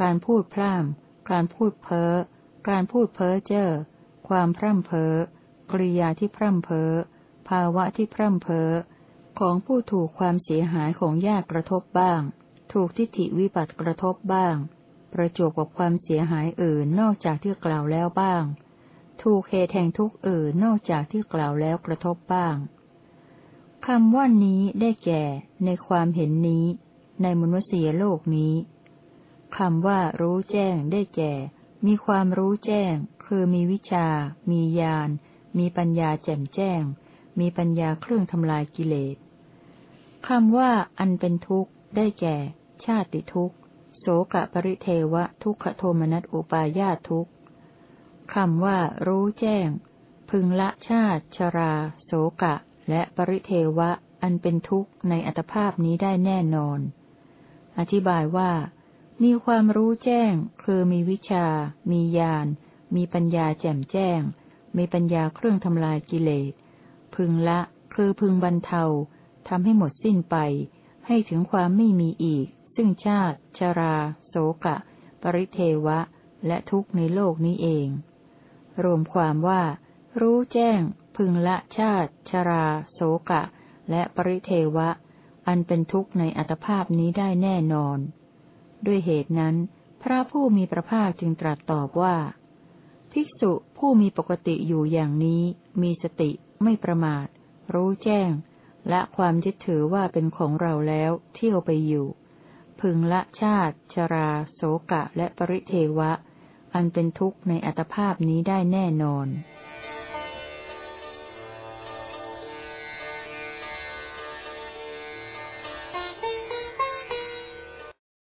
การพูดพร่ำการพูดเพ้อ การพูดเพ้อเจ้อ ความพร่ำเพ้อกริยาที่พร่ำเพ้อ ภาวะที่พร่ำเพ้อ ของผู้ถูกความเสียหายของญาติกระทบบ้าง ถูกทิฏฐิวิบัติกระทบบ้าง ประจวบกับความเสียหายอื่นนอกจากที่กล่าวแล้วบ้าง ถูกเหตุแห่งทุกข์อื่นนอกจากที่กล่าวแล้วกระทบบ้างคำว่านี้ได้แก่ ในความเห็นนี้ ในมนุษยโลกนี้คำว่ารู้แจ้งได้แก่ มีความรู้แจ้ง คือมีวิชา มีญาณ มีปัญญาแจ่มแจ้ง มีปัญญาเครื่องทำลายกิเลสคำว่าอันเป็นทุกข์ ได้แก่ ชาติทุกข์ โสกะปริเทวะทุกขโทมนัสอุปาญาทุกข์คำว่า รู้แจ้ง พึงละชาติ ชรา โสกะ และปริเทวะ อันเป็นทุกข์ในอัตภาพนี้ได้แน่นอน อธิบายว่า มีความรู้แจ้ง คือมีวิชา มีญาณ มีปัญญาแจ่มแจ้ง มีปัญญาเครื่องทำลายกิเลส พึงละ คือพึงบรรเทาทำให้หมดสิ้นไป ให้ถึงความไม่มีอีก ซึ่งชาติ ชรา โสกะ ปริเทวะ และทุกข์ในโลกนี้เอง รวมความว่า รู้แจ้ง พึงละชาติ ชรา โสกะ และปริเทวะ อันเป็นทุกข์ในอัตภาพนี้ได้แน่นอน ด้วยเหตุนั้น พระผู้มีพระภาคจึงตรัสตอบว่า ภิกษุผู้มีปกติอยู่อย่างนี้ มีสติไม่ประมาท รู้แจ้ง และความยึดถือว่าเป็นของเราแล้วเที่ยวไปอยู่ พึงละชาติ ชรา โสกะและปริเทวะ อันเป็นทุกข์ในอัตภาพนี้ได้แน่นอน